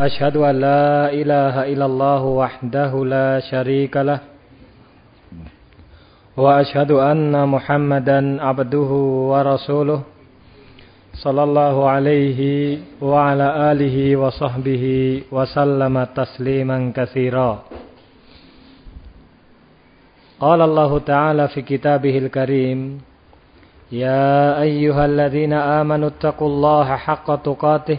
أشهد أن لا إله إلا الله وحده لا شريك له وأشهد أن محمدا عبده ورسوله صلى الله عليه وعلى آله وصحبه وسلم تسليما كثيرا قال الله تعالى في كتابه الكريم يا أيها الذين آمنوا اتقوا الله حق تقاته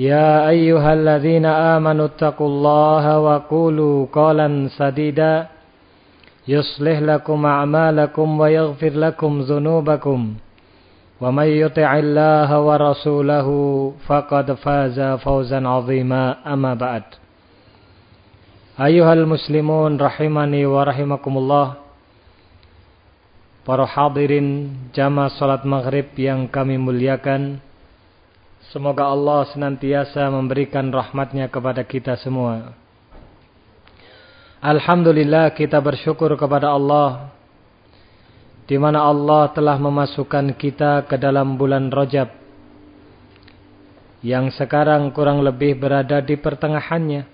يا أيها الذين آمنوا اتقوا الله وقولوا قولا سديدا يصلح لكم أعمالكم ويغفر لكم ذنوبكم ومن يطع الله ورسوله فقد فاز فوزا عظيما أما بعد أيها المسلمون رحمني ورحمكم الله Para hadirin jamaah salat maghrib yang kami muliakan Semoga Allah senantiasa memberikan rahmatnya kepada kita semua Alhamdulillah kita bersyukur kepada Allah di mana Allah telah memasukkan kita ke dalam bulan Rajab yang sekarang kurang lebih berada di pertengahannya.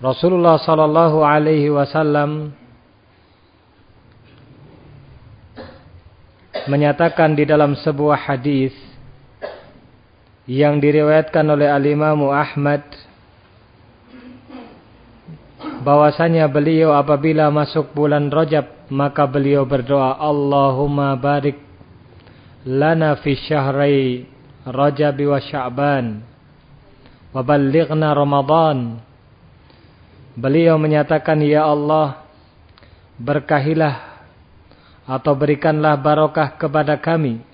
Rasulullah sallallahu alaihi wasallam menyatakan di dalam sebuah hadis yang diriwayatkan oleh al-Imam Ahmad bahwasanya beliau apabila masuk bulan Rajab maka beliau berdoa Allahumma barik lana fi syahrai Rajab wa Sya'ban wa ballighna Ramadan. Beliau menyatakan ya Allah berkahilah atau berikanlah barokah kepada kami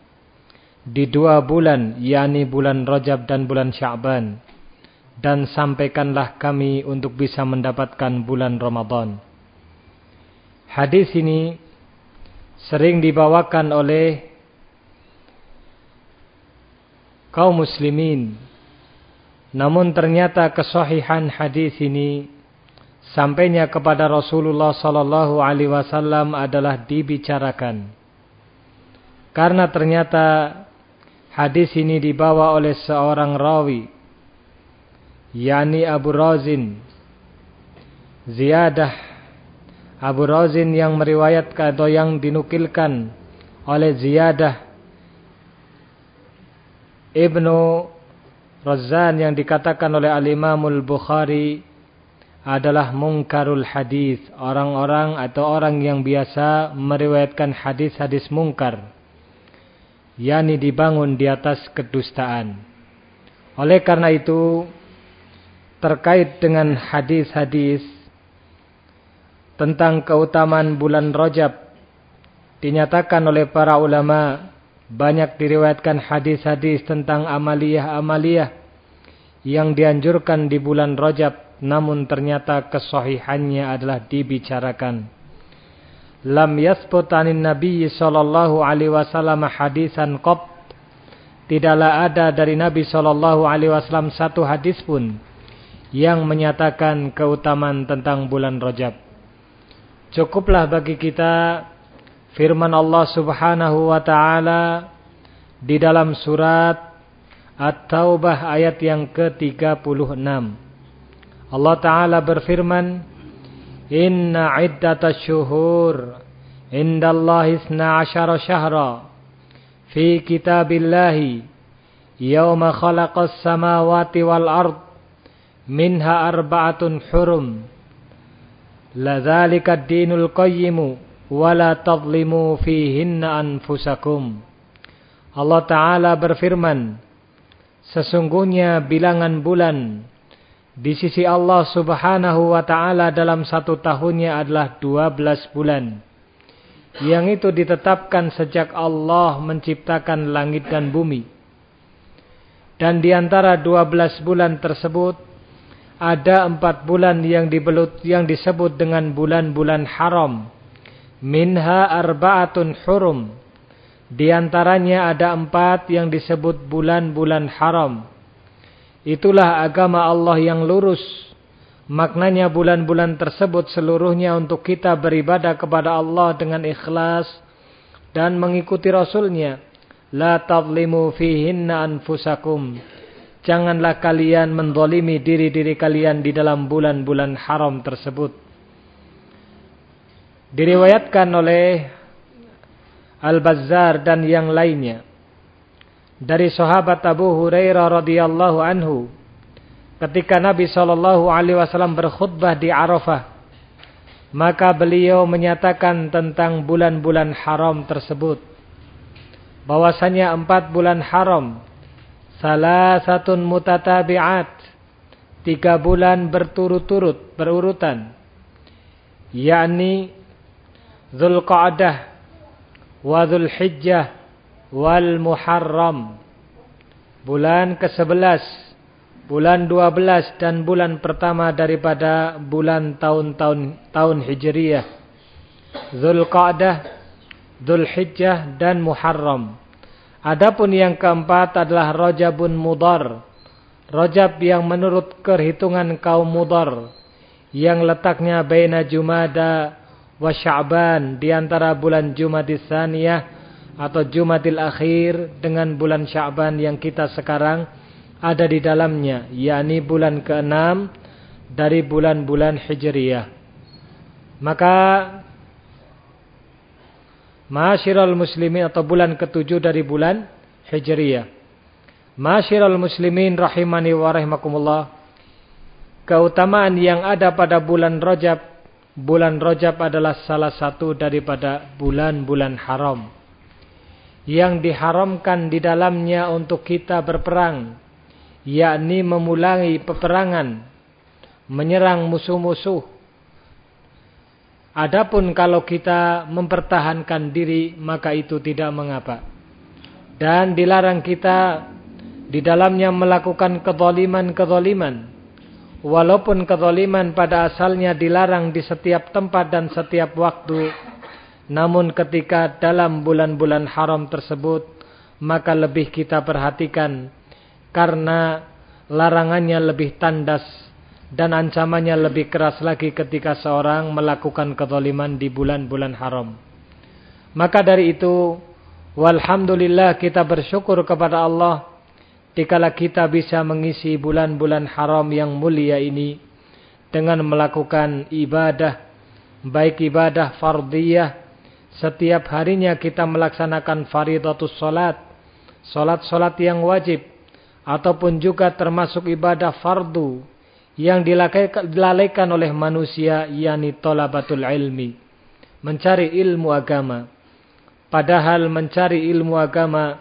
di dua bulan yakni bulan Rajab dan bulan Sya'ban dan sampaikanlah kami untuk bisa mendapatkan bulan Ramadan. Hadis ini sering dibawakan oleh kaum muslimin. Namun ternyata kesahihan hadis ini sampainya kepada Rasulullah sallallahu alaihi wasallam adalah dibicarakan. Karena ternyata hadis ini dibawa oleh seorang rawi yakni Abu Razin. Ziyadah. Abu Razin yang meriwayatkan atau yang dinukilkan oleh Ziyadah. Ibnu Razan yang dikatakan oleh Al-Imamul Bukhari adalah mungkarul hadis, orang-orang atau orang yang biasa meriwayatkan hadis-hadis mungkar, yakni dibangun di atas kedustaan. Oleh karena itu, terkait dengan hadis-hadis tentang keutamaan bulan Rajab, dinyatakan oleh para ulama banyak diriwayatkan hadis-hadis tentang amaliyah-amaliyah yang dianjurkan di bulan Rajab namun ternyata kesahihannya adalah dibicarakan. Lam yasbut anin Nabi sallallahu alaihi wasallam hadisan qab. Tidaklah ada dari Nabi sallallahu alaihi wasallam satu hadis pun yang menyatakan keutamaan tentang bulan Rajab. Cukuplah bagi kita firman Allah Subhanahu wa taala di dalam surat At-Taubah ayat yang ke-36. Allah Ta'ala berfirman, Inna iddata syuhur. Indallahi isna asyara syahra. Fi kitabillahi. Yawma khalaqas samawati wal ard. Minha arba'atun hurum. Ladzalika ad-dinul qayyimu. Wala tadlimu fihinna anfusakum. Allah Ta'ala berfirman Sesungguhnya bilangan bulan di sisi Allah subhanahu wa ta'ala dalam satu tahunnya adalah 12 bulan. Yang itu ditetapkan sejak Allah menciptakan langit dan bumi. Dan di antara 12 bulan tersebut ada empat bulan yang dibelut yang disebut dengan bulan-bulan haram. Minha arba'atun hurum. Di antaranya ada empat yang disebut bulan-bulan haram. Itulah agama Allah yang lurus. Maknanya bulan-bulan tersebut seluruhnya untuk kita beribadah kepada Allah dengan ikhlas dan mengikuti Rasulnya. La tadlimu fihinna anfusakum. Janganlah kalian mendolimi diri-diri kalian di dalam bulan-bulan haram tersebut. Diriwayatkan oleh Al-Bazzar dan yang lainnya. Dari sahabat Abu Hurairah radhiyallahu anhu. Ketika Nabi Shallallahu alaihi wasallam berkhutbah di Arafah. Maka beliau menyatakan tentang bulan-bulan haram tersebut. Bahwasanya empat bulan haram Salah satu mutatabi'at. Tiga bulan berturut-turut, berurutan. Yakni Zulqa'dah wa Zulhijjah wal Muharram. Bulan ke-11, bulan 12 dan bulan pertama daripada bulan tahun-tahun tahun Hijriyah. Zulqa'dah, Zulhijjah dan Muharram. Adapun yang keempat adalah Rajabun Mudar. Rajab yang menurut perhitungan kaum Mudar yang letaknya baina Jumada wa Sya'ban di antara bulan Jumadis Tsaniyah atau Jumadil Akhir dengan bulan Sya'ban yang kita sekarang ada di dalamnya yakni bulan ke-6 dari bulan-bulan Hijriyah. Maka Masyiral muslimin atau bulan ketujuh dari bulan Hijriyah. Masyiral muslimin rahimani wa rahimakumullah. Keutamaan yang ada pada bulan Rajab. Bulan Rajab adalah salah satu daripada bulan-bulan haram. Yang diharamkan di dalamnya untuk kita berperang. Yakni memulai peperangan. Menyerang musuh-musuh Adapun kalau kita mempertahankan diri maka itu tidak mengapa. Dan dilarang kita di dalamnya melakukan kezaliman-kezaliman. Walaupun kezaliman pada asalnya dilarang di setiap tempat dan setiap waktu. Namun ketika dalam bulan-bulan haram tersebut maka lebih kita perhatikan. Karena larangannya lebih tandas dan ancamannya lebih keras lagi ketika seorang melakukan kezaliman di bulan-bulan haram. Maka dari itu, walhamdulillah kita bersyukur kepada Allah dikala kita bisa mengisi bulan-bulan haram yang mulia ini dengan melakukan ibadah, baik ibadah fardiyah, setiap harinya kita melaksanakan faridatus salat, salat-salat yang wajib, ataupun juga termasuk ibadah fardu, yang dilalaikan oleh manusia yakni talabatul ilmi mencari ilmu agama. Padahal mencari ilmu agama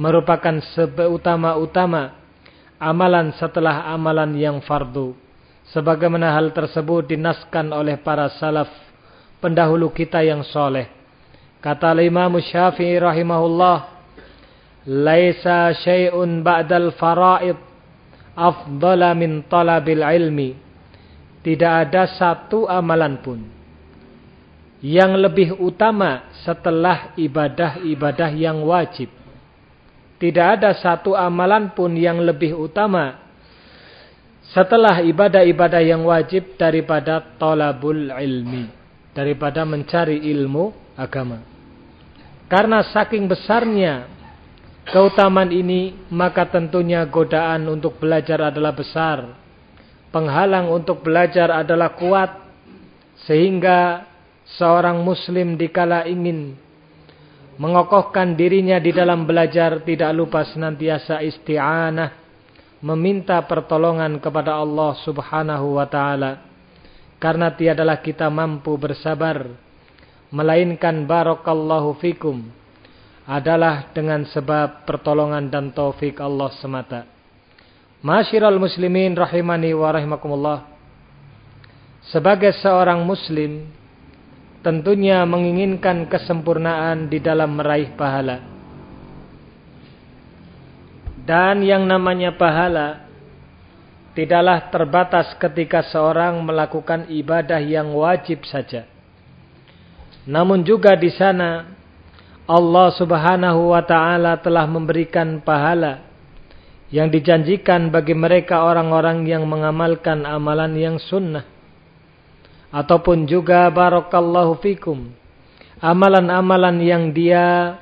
merupakan seutama-utama amalan setelah amalan yang fardu. Sebagaimana hal tersebut dinaskan oleh para salaf pendahulu kita yang soleh kata Imam Syafi'i rahimahullah laisa syai'un ba'dal fara'id afdala min talabil ilmi. Tidak ada satu amalan pun yang lebih utama setelah ibadah-ibadah yang wajib. Tidak ada satu amalan pun yang lebih utama setelah ibadah-ibadah yang wajib daripada talabul ilmi. Daripada mencari ilmu agama. Karena saking besarnya keutamaan ini, maka tentunya godaan untuk belajar adalah besar. Penghalang untuk belajar adalah kuat. Sehingga seorang muslim dikala ingin mengokohkan dirinya di dalam belajar tidak lupa senantiasa isti'anah. Meminta pertolongan kepada Allah subhanahu wa ta'ala. Karena tiadalah kita mampu bersabar. Melainkan barakallahu fikum adalah dengan sebab pertolongan dan taufik Allah semata. Masyiral muslimin rahimani wa rahimakumullah. Sebagai seorang muslim, tentunya menginginkan kesempurnaan di dalam meraih pahala. Dan yang namanya pahala tidaklah terbatas ketika seorang melakukan ibadah yang wajib saja. Namun juga di sana Allah Subhanahu wa taala telah memberikan pahala yang dijanjikan bagi mereka orang-orang yang mengamalkan amalan yang sunnah. Ataupun juga barakallahu fikum amalan-amalan yang dia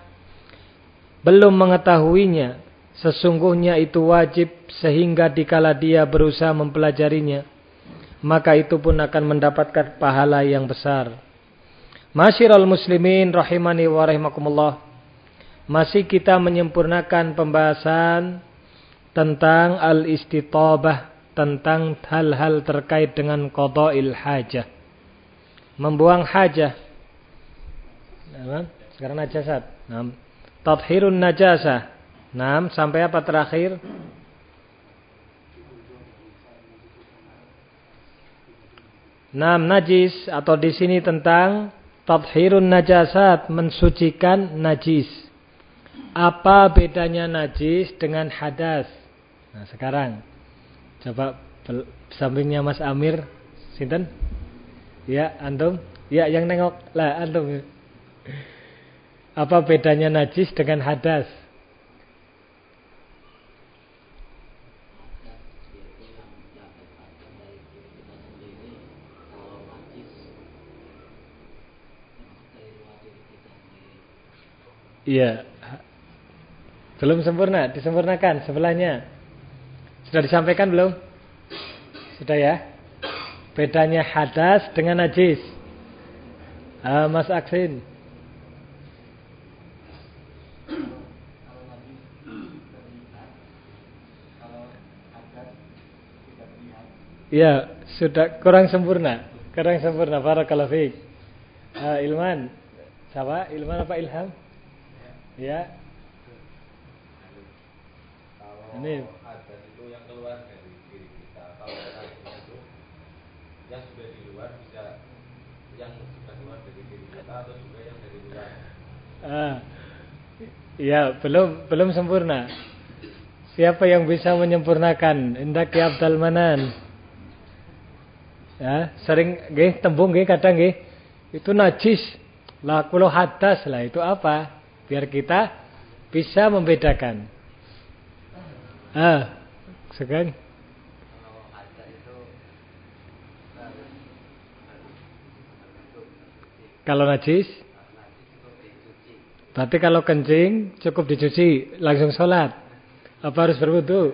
belum mengetahuinya sesungguhnya itu wajib sehingga dikala dia berusaha mempelajarinya maka itu pun akan mendapatkan pahala yang besar Masyiral muslimin rahimani wa rahimakumullah. Masih kita menyempurnakan pembahasan tentang al-istitabah tentang hal-hal terkait dengan qada'il hajah. Membuang hajah. Sekarang najasat Tathirun najasah. Nah, sampai apa terakhir? Nam najis atau di sini tentang tathirun najasat mensucikan najis. Apa bedanya najis dengan hadas? Nah, sekarang coba sampingnya Mas Amir, sinten? Ya, antum? Ya, yang nengok lah antum. Apa bedanya najis dengan hadas? Iya. Belum sempurna, disempurnakan sebelahnya. Sudah disampaikan belum? Sudah ya? Bedanya hadas dengan najis. Ah, Mas Aksin. Ya, sudah kurang sempurna. Kurang sempurna. Barakallahu fiik. Uh, Ilman. Siapa? Ilman apa Ilham? Ya. Ini ada itu yang keluar dari diri kita. Kalau itu yang sudah di luar bisa yang sudah keluar dari diri kita atau juga yang dari luar. Ah. Ya, belum belum sempurna. Siapa yang bisa menyempurnakan? Indak ya Abdul Manan. Ya, sering nggih tembung nggih kadang nggih itu najis. Lah kulo hadas lah itu apa? Biar kita bisa membedakan. Ah, sekarang Kalau najis Berarti kalau kencing cukup dicuci langsung sholat Apa harus berwudu?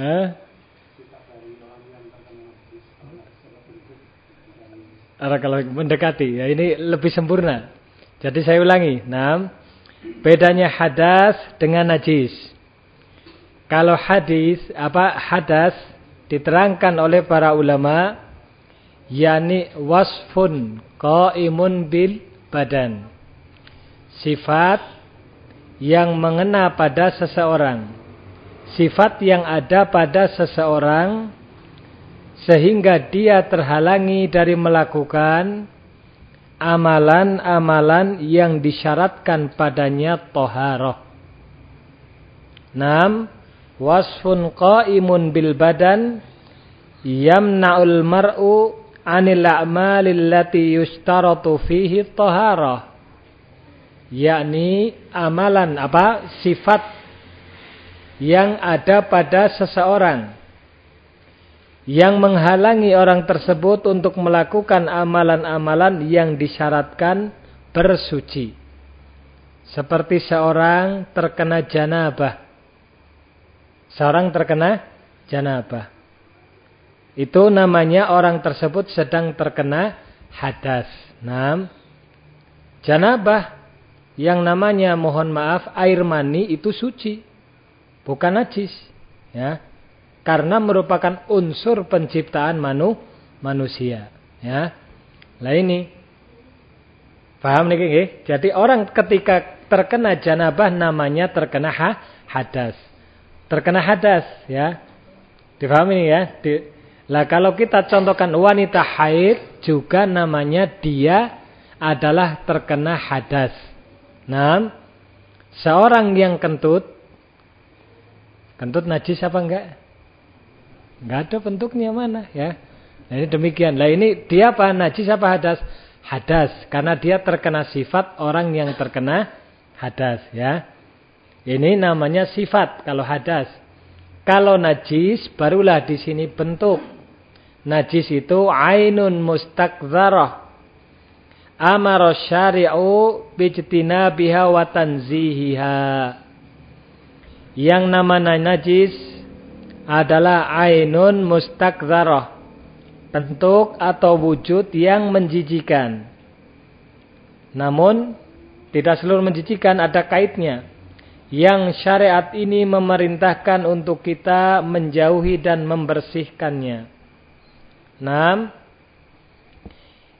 Eh? Kalau mendekati ya ini lebih sempurna. Jadi saya ulangi. Nah, bedanya hadas dengan najis. Kalau hadis apa hadas diterangkan oleh para ulama yakni wasfun qaimun bil badan. Sifat yang mengena pada seseorang. Sifat yang ada pada seseorang sehingga dia terhalangi dari melakukan amalan-amalan yang disyaratkan padanya toharoh. Nam wasfun qaimun bil badan yamna'ul mar'u anil a'malil lati yustaratu fihi toharoh. Yakni amalan apa? Sifat yang ada pada seseorang yang menghalangi orang tersebut untuk melakukan amalan-amalan yang disyaratkan bersuci. Seperti seorang terkena janabah. Seorang terkena janabah. Itu namanya orang tersebut sedang terkena hadas. Nah, janabah yang namanya mohon maaf air mani itu suci. Bukan najis. Ya karena merupakan unsur penciptaan manu, manusia. Ya. Lah ini. Paham nih nggih jadi orang ketika terkena janabah namanya terkena ha, hadas. Terkena hadas ya. Dipahami ya? Di, lah kalau kita contohkan wanita haid juga namanya dia adalah terkena hadas. Nah Seorang yang kentut, kentut najis apa enggak? Enggak ada bentuknya mana ya. Nah ini demikian. Lah ini dia apa? Najis apa hadas? Hadas. Karena dia terkena sifat orang yang terkena hadas ya. Ini namanya sifat kalau hadas. Kalau najis barulah di sini bentuk. Najis itu ainun mustakzarah. Amara syari'u bijtina biha wa tanzihiha. Yang namanya najis adalah ainun mustakzarah. Bentuk atau wujud yang menjijikan. Namun tidak seluruh menjijikan ada kaitnya yang syariat ini memerintahkan untuk kita menjauhi dan membersihkannya. Enam,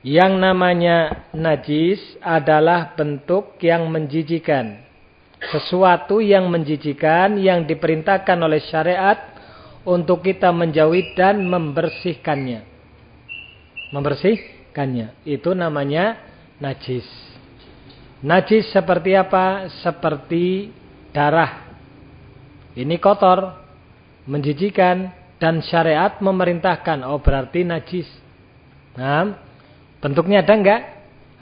yang namanya najis adalah bentuk yang menjijikan. Sesuatu yang menjijikan yang diperintahkan oleh syariat untuk kita menjauhi dan membersihkannya. Membersihkannya. Itu namanya najis. Najis seperti apa? Seperti darah. Ini kotor, menjijikan, dan syariat memerintahkan. Oh berarti najis. Nah, bentuknya ada enggak?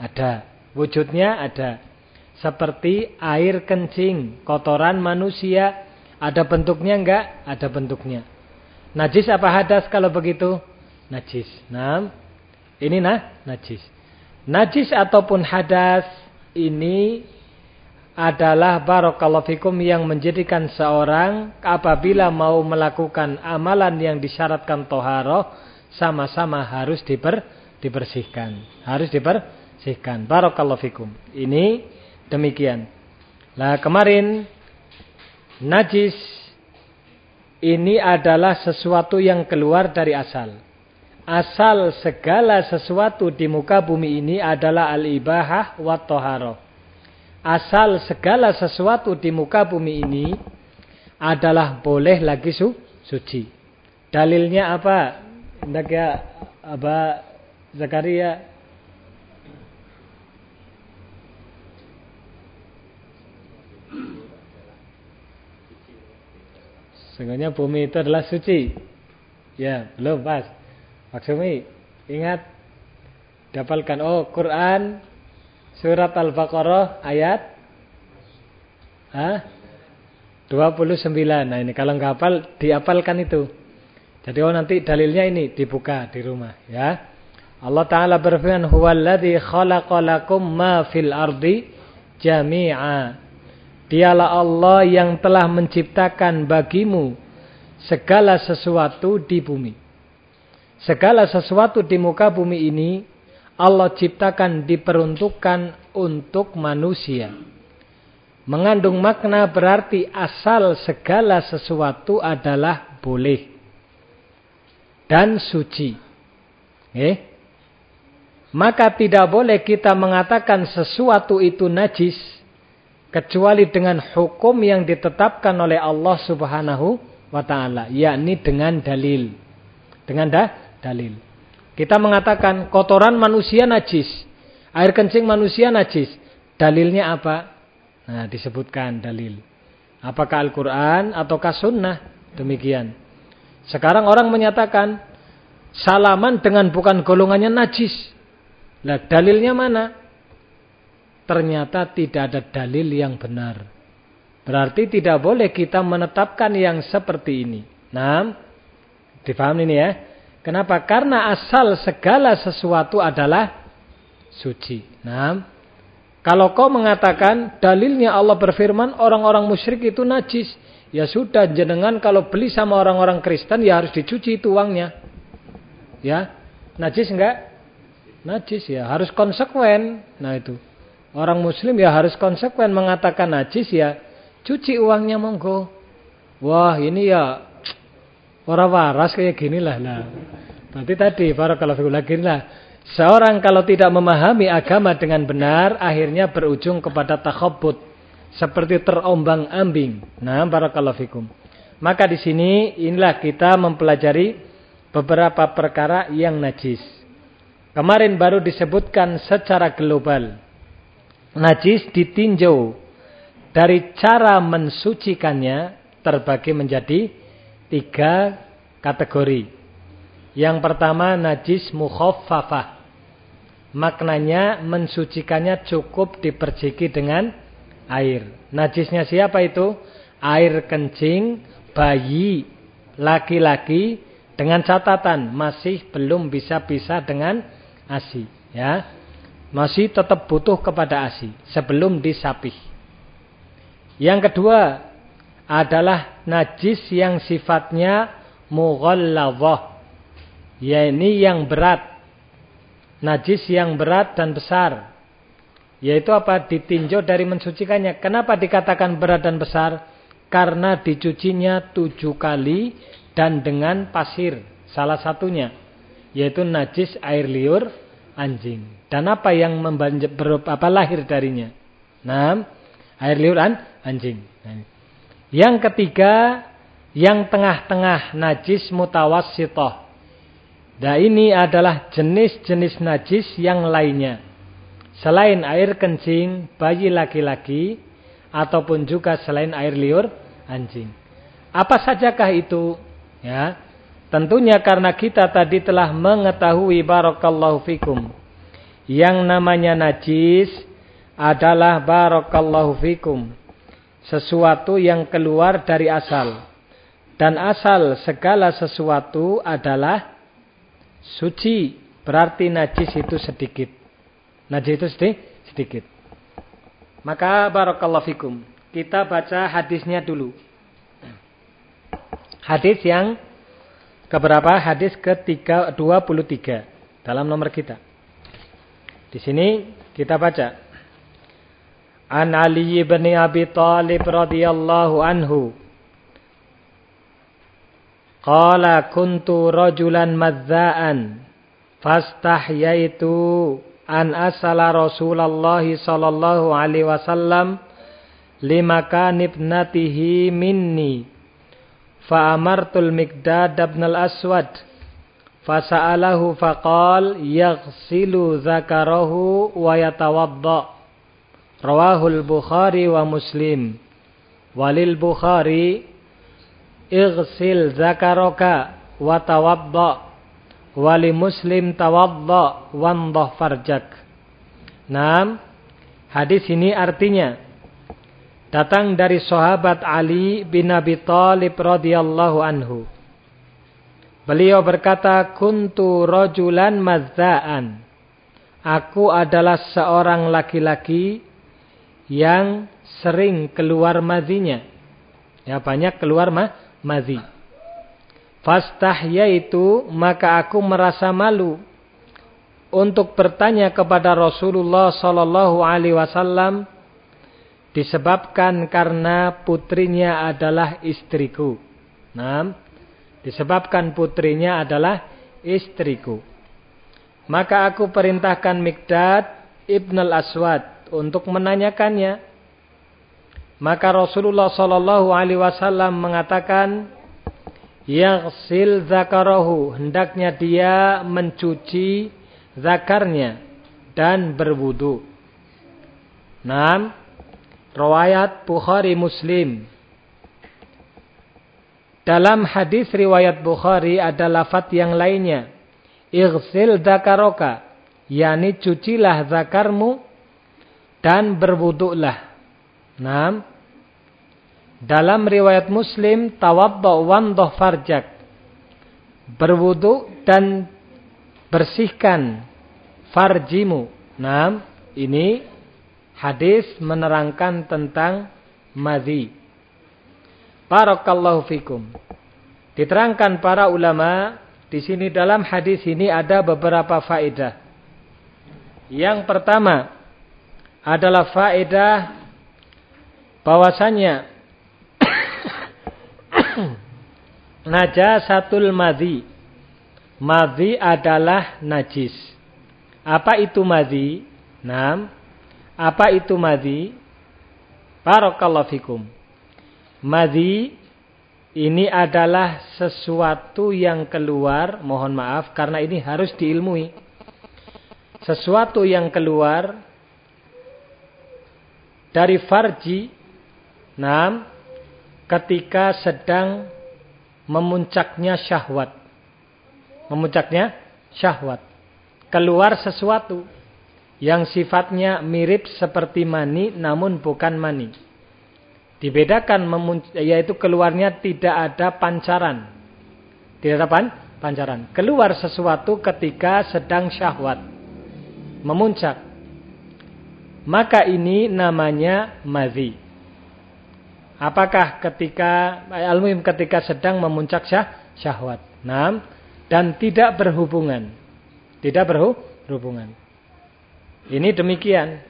Ada. Wujudnya ada. Seperti air kencing, kotoran manusia. Ada bentuknya enggak? Ada bentuknya. Najis apa hadas kalau begitu? Najis. Nah, ini nah, najis. Najis ataupun hadas ini adalah barakallahu fikum yang menjadikan seorang apabila mau melakukan amalan yang disyaratkan toharoh sama-sama harus diber, dibersihkan. Harus dibersihkan. Barakallahu fikum. Ini demikian. Nah kemarin najis ini adalah sesuatu yang keluar dari asal. Asal segala sesuatu di muka bumi ini adalah al-ibahah wa toharoh asal segala sesuatu di muka bumi ini adalah boleh lagi su suci. Dalilnya apa? Hendak ya apa Zakaria? Sesungguhnya bumi itu adalah suci. Ya, belum pas. Maksudnya ingat dapalkan oh Quran Surat Al-Baqarah ayat Hah? 29. Nah ini kalau nggak hafal diapalkan itu. Jadi oh nanti dalilnya ini dibuka di rumah ya. Allah taala berfirman huwallazi khalaqalakum ma fil ardi jami'a. Dialah Allah yang telah menciptakan bagimu segala sesuatu di bumi. Segala sesuatu di muka bumi ini Allah ciptakan diperuntukkan untuk manusia. Mengandung makna berarti asal segala sesuatu adalah boleh dan suci. Eh? Maka tidak boleh kita mengatakan sesuatu itu najis kecuali dengan hukum yang ditetapkan oleh Allah Subhanahu wa taala, yakni dengan dalil. Dengan dah dalil. Kita mengatakan kotoran manusia najis. Air kencing manusia najis. Dalilnya apa? Nah, disebutkan dalil. Apakah Al-Quran ataukah sunnah? Demikian. Sekarang orang menyatakan salaman dengan bukan golongannya najis. Nah, dalilnya mana? Ternyata tidak ada dalil yang benar. Berarti tidak boleh kita menetapkan yang seperti ini. Nah, difahami ini ya. Kenapa? Karena asal segala sesuatu adalah suci. Nah, kalau kau mengatakan dalilnya Allah berfirman orang-orang musyrik itu najis. Ya sudah jenengan kalau beli sama orang-orang Kristen ya harus dicuci itu uangnya. Ya. Najis enggak? Najis ya, harus konsekuen. Nah itu. Orang muslim ya harus konsekuen mengatakan najis ya cuci uangnya monggo. Wah, ini ya Orang waras kayak gini lah. Nah. Berarti tadi para kalau lagi lah. Seorang kalau tidak memahami agama dengan benar, akhirnya berujung kepada takhobut. Seperti terombang ambing. Nah, barakallahu fikum. Maka di sini inilah kita mempelajari beberapa perkara yang najis. Kemarin baru disebutkan secara global. Najis ditinjau dari cara mensucikannya terbagi menjadi tiga kategori. Yang pertama najis mukhaffafah. Maknanya mensucikannya cukup diperciki dengan air. Najisnya siapa itu? Air kencing bayi laki-laki dengan catatan masih belum bisa pisah dengan ASI, ya. Masih tetap butuh kepada ASI sebelum disapih. Yang kedua adalah najis yang sifatnya mughalladhah. Ya ini yang berat najis yang berat dan besar. Yaitu apa? Ditinjau dari mensucikannya. Kenapa dikatakan berat dan besar? Karena dicucinya tujuh kali dan dengan pasir. Salah satunya. Yaitu najis air liur anjing. Dan apa yang ber, apa lahir darinya? Nah, air liur an, anjing. Nah. Yang ketiga, yang tengah-tengah najis mutawassitoh. Nah ini adalah jenis-jenis najis yang lainnya. Selain air kencing bayi laki-laki ataupun juga selain air liur anjing. Apa sajakah itu? Ya. Tentunya karena kita tadi telah mengetahui barakallahu fikum. Yang namanya najis adalah barakallahu fikum. Sesuatu yang keluar dari asal. Dan asal segala sesuatu adalah Suci berarti najis itu sedikit. Najis itu sedikit. Maka barakallahu fikum. Kita baca hadisnya dulu. Hadis yang keberapa? Hadis ke-23 dalam nomor kita. Di sini kita baca. An Ali bin Abi Talib radhiyallahu anhu Qala kuntu rajulan madza'an fastahyaitu an asala Rasulullah sallallahu alaihi wasallam limakan ibnatihi minni fa amartul miqdad ibn al-aswad fasa'alahu faqal yaghsilu zakarahu wa rawahul bukhari wa muslim walil bukhari Ighsil zakaraka wa tawadda wali hadis ini artinya datang dari sahabat Ali bin Abi Thalib radhiyallahu anhu. Beliau berkata, "Kuntu rajulan mazza'an." Aku adalah seorang laki-laki yang sering keluar mazinya. Ya banyak keluar mah madhi. Fastahyaitu maka aku merasa malu untuk bertanya kepada Rasulullah sallallahu alaihi wasallam disebabkan karena putrinya adalah istriku. Nah, disebabkan putrinya adalah istriku. Maka aku perintahkan Mikdad Ibn al-Aswad untuk menanyakannya. Maka Rasulullah Shallallahu Alaihi Wasallam mengatakan, Yaghsil zakarahu, hendaknya dia mencuci zakarnya dan berwudu. Riwayat Bukhari Muslim. Dalam hadis riwayat Bukhari ada lafat yang lainnya. Ighsil zakaroka, yakni cucilah zakarmu dan berwuduklah. Nam, dalam riwayat Muslim, tawaddu wandoh farjak. Berwudu dan bersihkan farjimu. Nah, ini hadis menerangkan tentang madhi. Barakallahu fikum. Diterangkan para ulama, di sini dalam hadis ini ada beberapa faedah. Yang pertama adalah faedah bahwasanya Najasatul madhi. Madhi adalah najis. Apa itu madhi? Nam. Apa itu madhi? Barakallahu fikum. Madhi ini adalah sesuatu yang keluar, mohon maaf karena ini harus diilmui. Sesuatu yang keluar dari farji Nah, ketika sedang memuncaknya syahwat. Memuncaknya syahwat. Keluar sesuatu yang sifatnya mirip seperti mani namun bukan mani. Dibedakan yaitu keluarnya tidak ada pancaran. Tidak ada pan pancaran. Keluar sesuatu ketika sedang syahwat. Memuncak. Maka ini namanya madhi. Apakah ketika al ketika sedang memuncak syah, syahwat. Nah, dan tidak berhubungan. Tidak berhubungan. Ini demikian.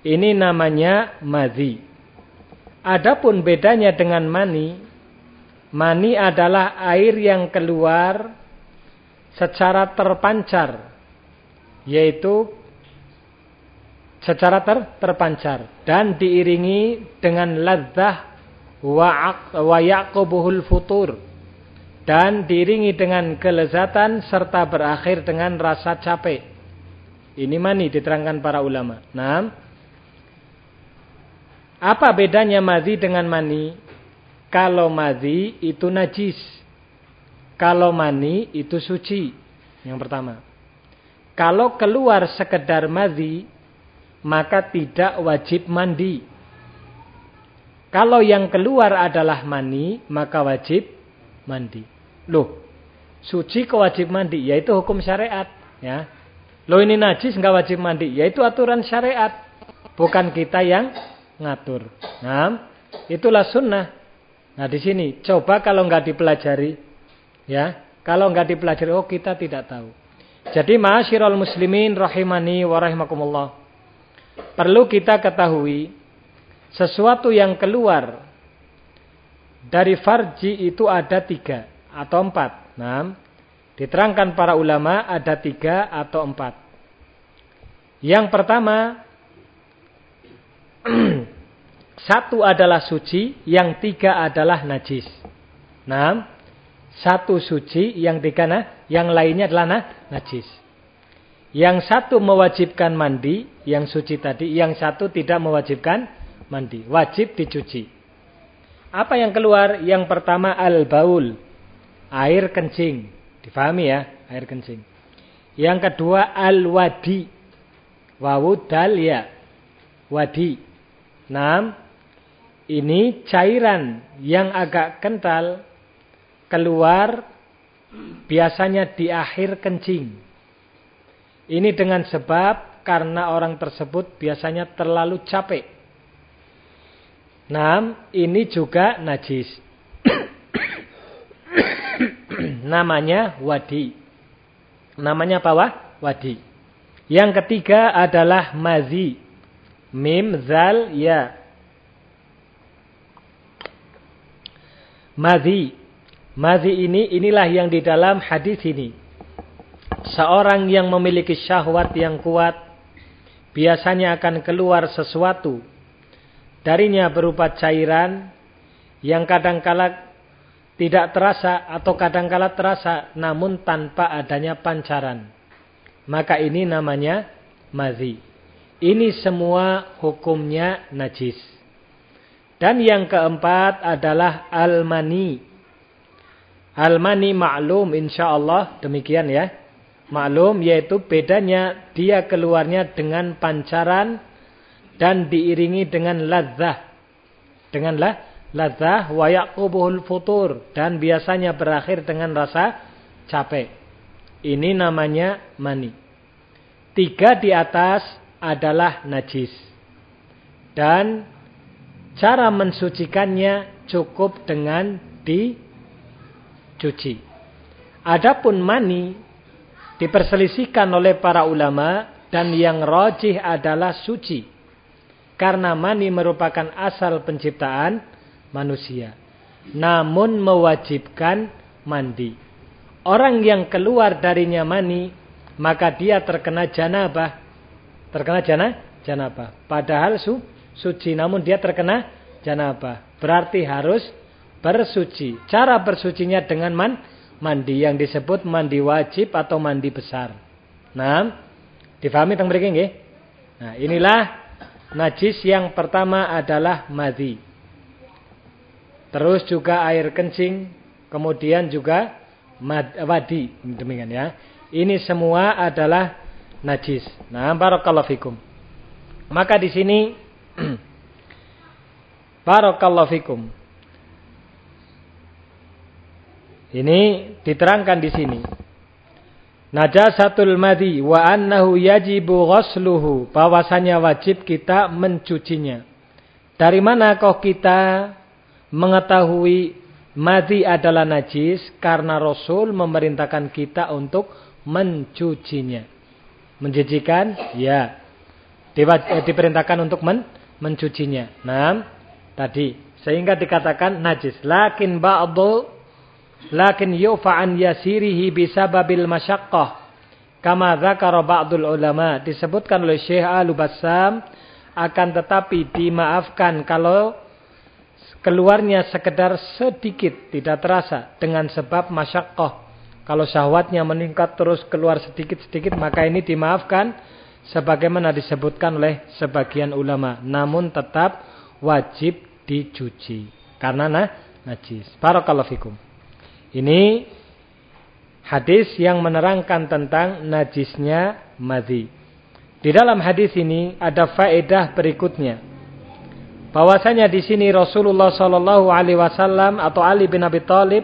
Ini namanya madhi. Adapun bedanya dengan mani, mani adalah air yang keluar secara terpancar, yaitu secara ter, terpancar dan diiringi dengan ladzah wa yaqubuhul futur dan diiringi dengan kelezatan serta berakhir dengan rasa capek. Ini mani diterangkan para ulama. Nah, apa bedanya madhi dengan mani? Kalau madhi itu najis. Kalau mani itu suci. Yang pertama. Kalau keluar sekedar madhi, maka tidak wajib mandi. Kalau yang keluar adalah mani, maka wajib mandi. Loh, suci kewajib mandi, yaitu hukum syariat. Ya, Lo ini najis nggak wajib mandi. Yaitu aturan syariat. Bukan kita yang ngatur. Nah, itulah sunnah. Nah di sini coba kalau nggak dipelajari, ya, kalau nggak dipelajari, oh kita tidak tahu. Jadi ma'asyiral muslimin rahimani wa rahimakumullah. Perlu kita ketahui sesuatu yang keluar dari farji itu ada tiga atau empat. Nah, Diterangkan para ulama ada tiga atau empat. Yang pertama, satu adalah suci, yang tiga adalah najis. Nah, satu suci, yang tiga nah, yang lainnya adalah nah, najis. Yang satu mewajibkan mandi, yang suci tadi, yang satu tidak mewajibkan mandi, wajib dicuci. Apa yang keluar? Yang pertama al-baul, air kencing. Difahami ya, air kencing. Yang kedua al-wadi. Wawu dal ya. Wadi. Enam. Ini cairan yang agak kental keluar biasanya di akhir kencing. Ini dengan sebab karena orang tersebut biasanya terlalu capek. Enam. Ini juga najis. Namanya wadi. Namanya apa? Wah? Wadi. Yang ketiga adalah mazi. Mim, zal, ya. Mazi. Mazi ini, inilah yang di dalam hadis ini. Seorang yang memiliki syahwat yang kuat, biasanya akan keluar sesuatu. Darinya berupa cairan, yang kadang-kala tidak terasa atau kadangkala terasa namun tanpa adanya pancaran. Maka ini namanya mazi. Ini semua hukumnya najis. Dan yang keempat adalah al-mani. Al-mani maklum insyaallah demikian ya. Maklum yaitu bedanya dia keluarnya dengan pancaran dan diiringi dengan ladzah. Dengan lah ladzah wa yaqubuhul futur dan biasanya berakhir dengan rasa capek. Ini namanya mani. Tiga di atas adalah najis. Dan cara mensucikannya cukup dengan dicuci. Adapun mani diperselisihkan oleh para ulama dan yang rojih adalah suci. Karena mani merupakan asal penciptaan manusia. Namun mewajibkan mandi. Orang yang keluar darinya mani, maka dia terkena janabah. Terkena jana, janabah. Padahal su, suci, namun dia terkena janabah. Berarti harus bersuci. Cara bersucinya dengan man, mandi yang disebut mandi wajib atau mandi besar. Nah, difahami tentang mereka Nah, inilah najis yang pertama adalah madhi. Terus juga air kencing, kemudian juga mad, wadi, demikian ya. Ini semua adalah najis. Nah, barakallahu fikum. Maka di sini barakallahu fikum. Ini diterangkan di sini. Najasatul madi wa annahu yajibu ghasluhu. Bahwasanya wajib kita mencucinya. Dari mana kok kita mengetahui madi adalah najis? Karena Rasul memerintahkan kita untuk mencucinya. Menjijikan? Ya. Eh, diperintahkan untuk men mencucinya. Nah, tadi. Sehingga dikatakan najis. Lakin ba'du lakin yufa'an yasirihi bisababil masyaqqah kama dzakara ba'dul ulama disebutkan oleh Syekh Al-Bassam akan tetapi dimaafkan kalau keluarnya sekedar sedikit tidak terasa dengan sebab masyaqqah kalau syahwatnya meningkat terus keluar sedikit-sedikit maka ini dimaafkan sebagaimana disebutkan oleh sebagian ulama namun tetap wajib dicuci karena nah, najis barakallahu fikum ini hadis yang menerangkan tentang najisnya madhi. Di dalam hadis ini ada faedah berikutnya. Bahwasanya di sini Rasulullah Shallallahu Alaihi Wasallam atau Ali bin Abi Thalib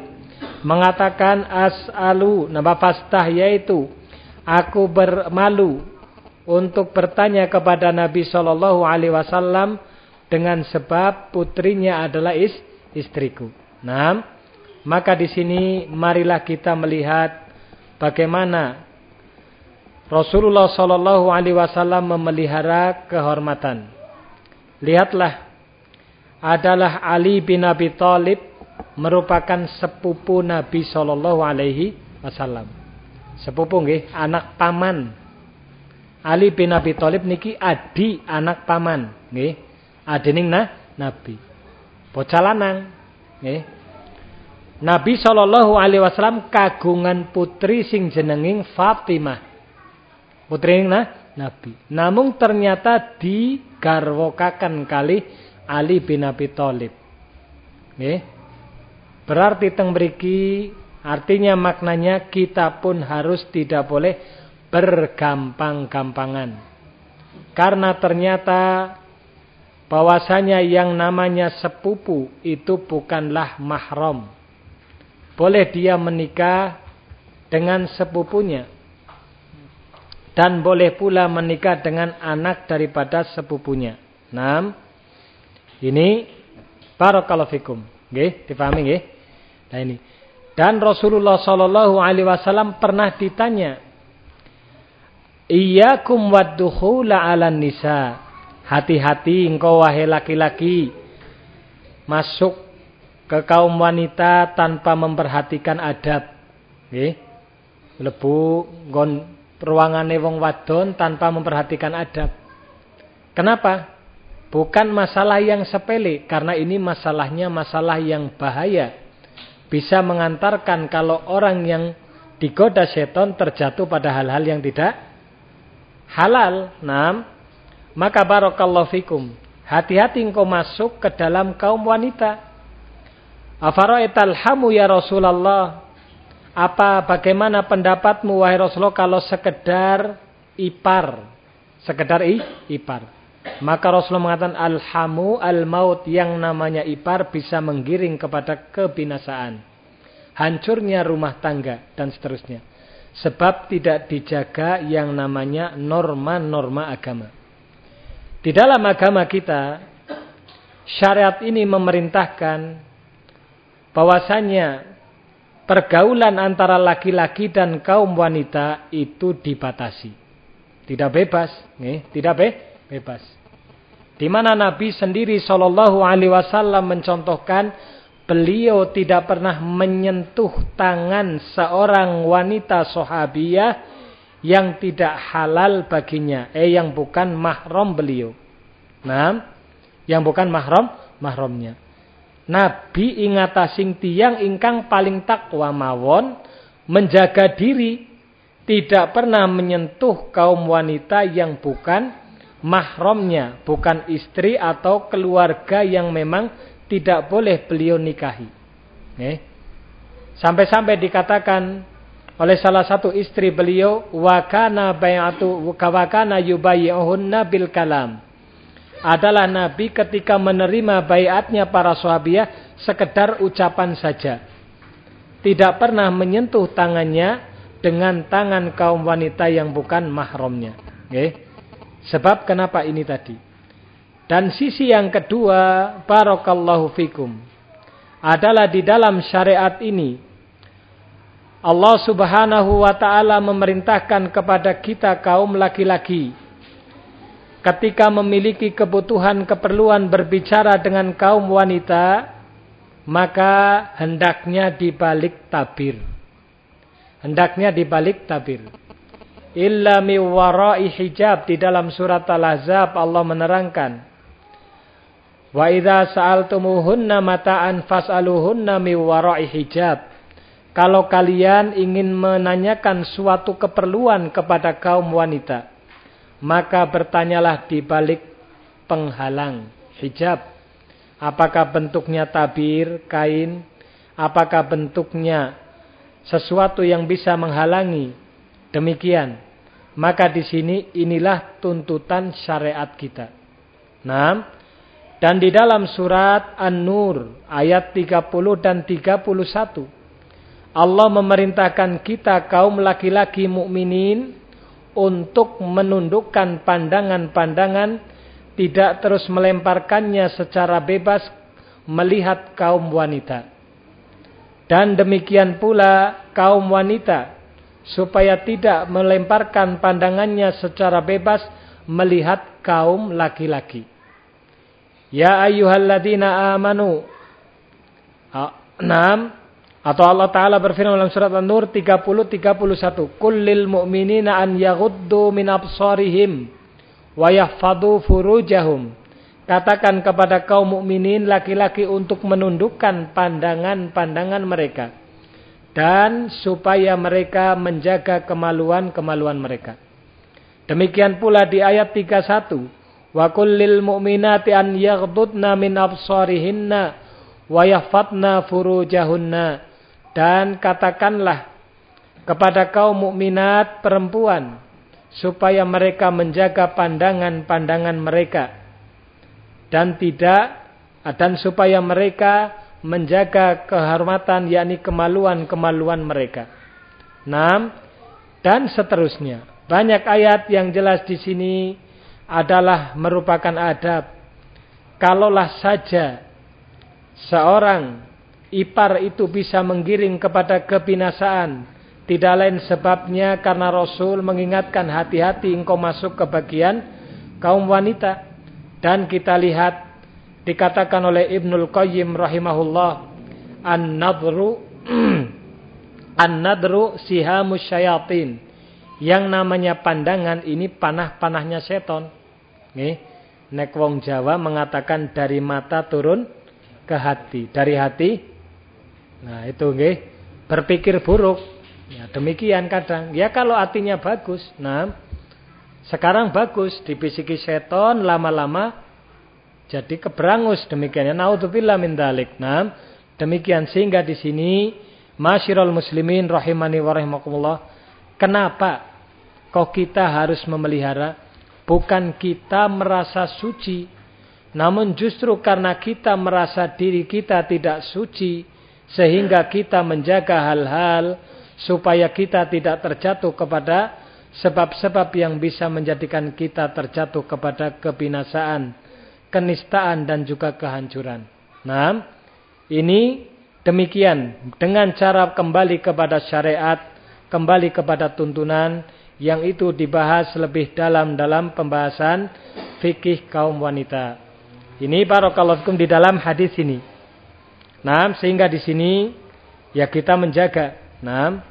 mengatakan as'alu nama fastah yaitu aku bermalu untuk bertanya kepada Nabi Shallallahu Alaihi Wasallam dengan sebab putrinya adalah is, istriku. Nah, maka di sini marilah kita melihat bagaimana Rasulullah Shallallahu Alaihi Wasallam memelihara kehormatan. Lihatlah, adalah Ali bin Abi Thalib merupakan sepupu Nabi Shallallahu Alaihi Wasallam. Sepupu nggih, anak paman. Ali bin Abi Thalib niki adi anak paman, nggih. Adening nah, Nabi. Bocah lanang, nggih. Nabi Shallallahu Alaihi Wasallam kagungan putri sing jenenging Fatimah. Putri nah, Nabi. Namun ternyata digarwokakan kali Ali bin Abi Thalib. Nih. Berarti teng beriki artinya maknanya kita pun harus tidak boleh bergampang-gampangan. Karena ternyata bahwasanya yang namanya sepupu itu bukanlah mahram boleh dia menikah dengan sepupunya. Dan boleh pula menikah dengan anak daripada sepupunya. Nah, ini barakallahu fikum. Nggih, dipahami nggih? Nah ini. Dan Rasulullah sallallahu alaihi wasallam pernah ditanya, "Iyyakum waddukhula 'alan nisa." Hati-hati engkau wahai laki-laki masuk ke kaum wanita tanpa memperhatikan adab. Nggih. Lebu nggon ruangane wong wadon tanpa memperhatikan adab. Kenapa? Bukan masalah yang sepele karena ini masalahnya masalah yang bahaya. Bisa mengantarkan kalau orang yang digoda seton terjatuh pada hal-hal yang tidak halal. Nah, maka barakallahu fikum. Hati-hati engkau masuk ke dalam kaum wanita Afaraital hamu ya Rasulullah. Apa bagaimana pendapatmu wahai Rasulullah kalau sekedar ipar? Sekedar i, ipar. Maka Rasulullah mengatakan alhamu al-maut yang namanya ipar bisa menggiring kepada kebinasaan. Hancurnya rumah tangga dan seterusnya. Sebab tidak dijaga yang namanya norma-norma agama. Di dalam agama kita, syariat ini memerintahkan bahwasanya pergaulan antara laki-laki dan kaum wanita itu dibatasi. Tidak bebas, nih, tidak be bebas. Di mana Nabi sendiri Shallallahu Alaihi Wasallam mencontohkan beliau tidak pernah menyentuh tangan seorang wanita sahabiah yang tidak halal baginya, eh yang bukan mahram beliau. Nah, yang bukan mahram mahramnya. Nabi ingatasing tiang ingkang paling takwa mawon menjaga diri tidak pernah menyentuh kaum wanita yang bukan mahramnya, bukan istri atau keluarga yang memang tidak boleh beliau nikahi. Sampai-sampai dikatakan oleh salah satu istri beliau wakana bayatu wakana yubayyuhunna bil kalam adalah Nabi ketika menerima bayatnya para sahabiah sekedar ucapan saja tidak pernah menyentuh tangannya dengan tangan kaum wanita yang bukan mahramnya okay? Sebab kenapa ini tadi dan sisi yang kedua barakallahu fikum adalah di dalam syariat ini Allah subhanahu wa ta'ala memerintahkan kepada kita kaum laki-laki. Ketika memiliki kebutuhan keperluan berbicara dengan kaum wanita. Maka hendaknya dibalik tabir. Hendaknya dibalik tabir. Illa miwarai hijab. Di dalam surat Al-Ahzab Allah menerangkan. Wa idha sa'altumuhunna mata'an fas'aluhunna miwarai hijab kalau kalian ingin menanyakan suatu keperluan kepada kaum wanita, maka bertanyalah di balik penghalang, hijab. Apakah bentuknya tabir, kain, apakah bentuknya sesuatu yang bisa menghalangi. Demikian. Maka di sini inilah tuntutan syariat kita. Nah, dan di dalam surat An-Nur ayat 30 dan 31 Allah memerintahkan kita kaum laki-laki mukminin untuk menundukkan pandangan-pandangan tidak terus melemparkannya secara bebas melihat kaum wanita. Dan demikian pula kaum wanita supaya tidak melemparkan pandangannya secara bebas melihat kaum laki-laki. Ya ayyuhalladzina amanu. Naam atau Allah Ta'ala berfirman dalam surat An-Nur 30-31. Kullil mu'minina an yaghuddu min absarihim wa yahfadu furujahum. Katakan kepada kaum mukminin laki-laki untuk menundukkan pandangan-pandangan mereka. Dan supaya mereka menjaga kemaluan-kemaluan mereka. Demikian pula di ayat 31. Wa kullil mu'minati an yaghdudna min absarihinna wa yahfadna furujahunna dan katakanlah kepada kaum mukminat perempuan supaya mereka menjaga pandangan-pandangan mereka dan tidak dan supaya mereka menjaga kehormatan yakni kemaluan-kemaluan mereka. 6 dan seterusnya. Banyak ayat yang jelas di sini adalah merupakan adab. Kalaulah saja seorang ipar itu bisa menggiring kepada kebinasaan. Tidak lain sebabnya karena Rasul mengingatkan hati-hati engkau masuk ke bagian kaum wanita. Dan kita lihat dikatakan oleh Ibnul Qayyim rahimahullah. An-nadru An-nadru sihamus syayatin. Yang namanya pandangan ini panah-panahnya seton. Nih, nek wong Jawa mengatakan dari mata turun ke hati. Dari hati Nah, itu nggih. Berpikir buruk. Ya, demikian kadang. Ya kalau artinya bagus. Nah, sekarang bagus dibisiki seton lama-lama jadi keberangus demikian. Ya, naudzubillah min dalik. Nah, demikian sehingga di sini masyiral muslimin rahimani wa rahimakumullah. Kenapa kok kita harus memelihara? Bukan kita merasa suci, namun justru karena kita merasa diri kita tidak suci, sehingga kita menjaga hal-hal supaya kita tidak terjatuh kepada sebab-sebab yang bisa menjadikan kita terjatuh kepada kebinasaan, kenistaan dan juga kehancuran. Nah, ini demikian dengan cara kembali kepada syariat, kembali kepada tuntunan yang itu dibahas lebih dalam dalam pembahasan fikih kaum wanita. Ini barakallahu di dalam hadis ini. Nah, sehingga di sini ya kita menjaga. Nah,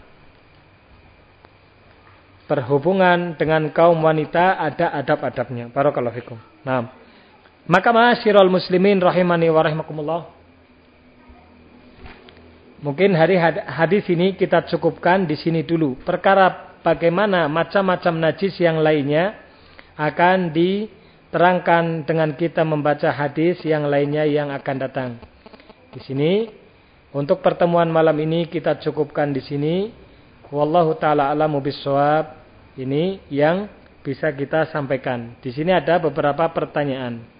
perhubungan dengan kaum wanita ada adab-adabnya. Barakallahu fikum. Nah, maka masyiral muslimin rahimani wa rahimakumullah. Mungkin hari hadis ini kita cukupkan di sini dulu. Perkara bagaimana macam-macam najis yang lainnya akan di terangkan dengan kita membaca hadis yang lainnya yang akan datang. Di sini untuk pertemuan malam ini kita cukupkan di sini. Wallahu taala alamu bisawab. Ini yang bisa kita sampaikan. Di sini ada beberapa pertanyaan.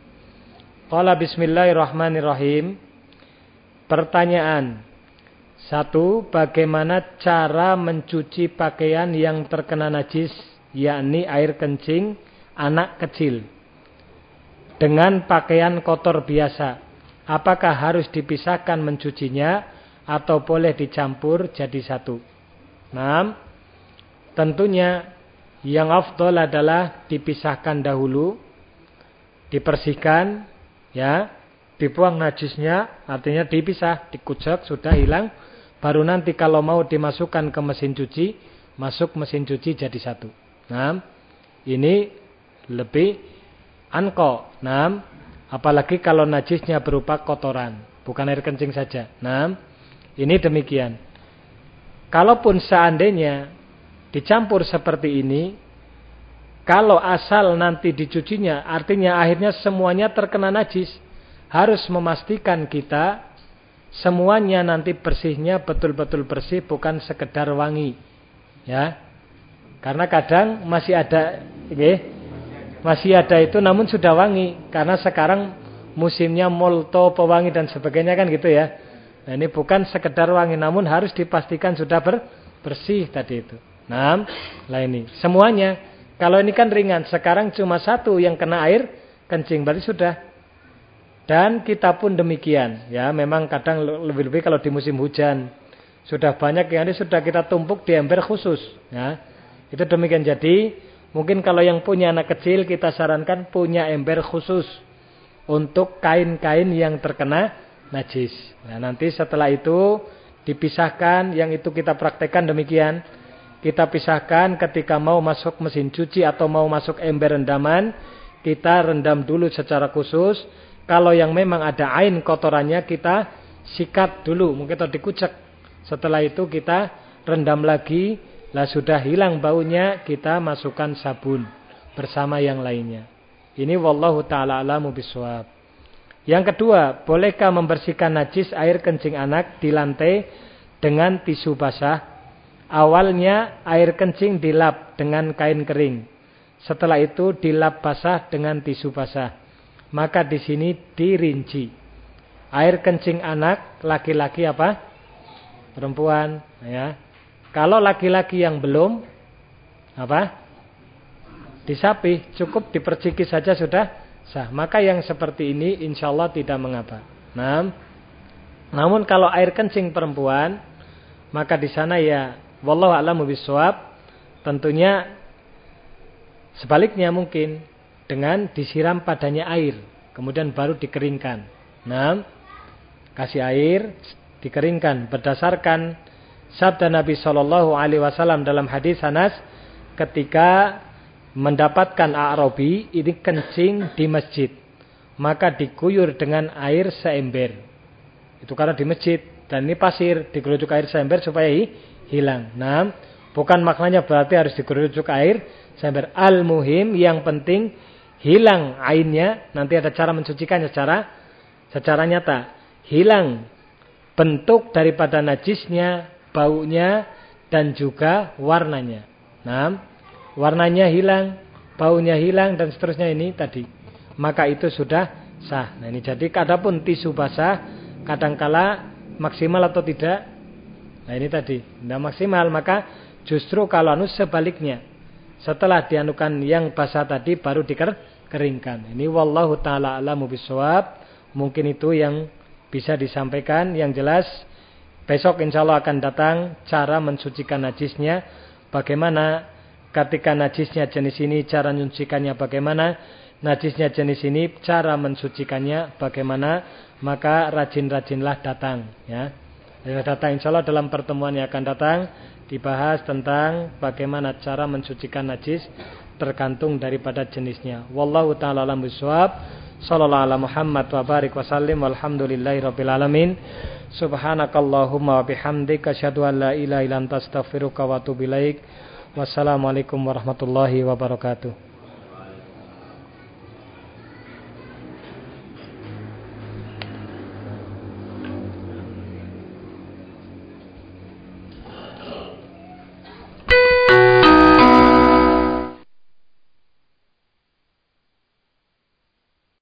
Qala bismillahirrahmanirrahim. Pertanyaan. Satu, bagaimana cara mencuci pakaian yang terkena najis, yakni air kencing anak kecil dengan pakaian kotor biasa. Apakah harus dipisahkan mencucinya atau boleh dicampur jadi satu? Nah, tentunya yang afdol adalah dipisahkan dahulu, dipersihkan, ya, dibuang najisnya, artinya dipisah, dikucek, sudah hilang. Baru nanti kalau mau dimasukkan ke mesin cuci, masuk mesin cuci jadi satu. Nah, ini lebih anko. Nah, apalagi kalau najisnya berupa kotoran, bukan air kencing saja. Nah, ini demikian. Kalaupun seandainya dicampur seperti ini, kalau asal nanti dicucinya, artinya akhirnya semuanya terkena najis. Harus memastikan kita semuanya nanti bersihnya betul-betul bersih, bukan sekedar wangi. Ya, karena kadang masih ada, okay, masih ada itu namun sudah wangi karena sekarang musimnya molto pewangi dan sebagainya kan gitu ya. Nah, ini bukan sekedar wangi namun harus dipastikan sudah ber, bersih tadi itu. Nah, lah ini semuanya. Kalau ini kan ringan, sekarang cuma satu yang kena air kencing berarti sudah. Dan kita pun demikian, ya. Memang kadang lebih-lebih kalau di musim hujan sudah banyak yang ini sudah kita tumpuk di ember khusus, ya. Itu demikian jadi Mungkin kalau yang punya anak kecil kita sarankan punya ember khusus untuk kain-kain yang terkena najis. Nah, nanti setelah itu dipisahkan, yang itu kita praktekkan demikian. Kita pisahkan ketika mau masuk mesin cuci atau mau masuk ember rendaman, kita rendam dulu secara khusus. Kalau yang memang ada ain kotorannya kita sikat dulu, mungkin atau dikucek. Setelah itu kita rendam lagi lah sudah hilang baunya, kita masukkan sabun bersama yang lainnya. Ini wallahu taala alamu biswab. Yang kedua, bolehkah membersihkan najis air kencing anak di lantai dengan tisu basah? Awalnya air kencing dilap dengan kain kering. Setelah itu dilap basah dengan tisu basah. Maka di sini dirinci. Air kencing anak laki-laki apa? Perempuan, ya. Kalau laki-laki yang belum apa? Disapih, cukup diperciki saja sudah sah. Maka yang seperti ini insya Allah tidak mengapa. Nah, namun kalau air kencing perempuan, maka di sana ya wallahu a'lamu bishawab, tentunya sebaliknya mungkin dengan disiram padanya air, kemudian baru dikeringkan. Nah, kasih air, dikeringkan. Berdasarkan sabda Nabi Shallallahu Alaihi Wasallam dalam hadis Anas ketika mendapatkan Arabi ini kencing di masjid maka diguyur dengan air seember. Itu karena di masjid dan ini pasir digerujuk air seember supaya hilang nah bukan maknanya berarti harus digerujuk air seember al muhim yang penting hilang ainnya nanti ada cara mencucikannya secara secara nyata hilang bentuk daripada najisnya baunya dan juga warnanya. Nah, warnanya hilang, baunya hilang dan seterusnya ini tadi. Maka itu sudah sah. Nah, ini jadi kadapun tisu basah kadangkala maksimal atau tidak. Nah, ini tadi tidak maksimal, maka justru kalau anu sebaliknya. Setelah dianukan yang basah tadi baru dikeringkan. Ini wallahu taala alamu bisawab. Mungkin itu yang bisa disampaikan yang jelas Besok insya Allah akan datang cara mensucikan najisnya. Bagaimana ketika najisnya jenis ini cara mensucikannya bagaimana. Najisnya jenis ini cara mensucikannya bagaimana. Maka rajin-rajinlah datang. Ya. Datang insya Allah dalam pertemuan yang akan datang. Dibahas tentang bagaimana cara mensucikan najis. Tergantung daripada jenisnya. Wallahu ta'ala alam biswab. Sallallahu ala Muhammad wa barik wa sallim. Walhamdulillahi rabbil alamin. Subhanakallahumma wa bihamdika asyhadu an la ilaha illa anta astaghfiruka wa atubu ilaik. Wassalamualaikum warahmatullahi wabarakatuh.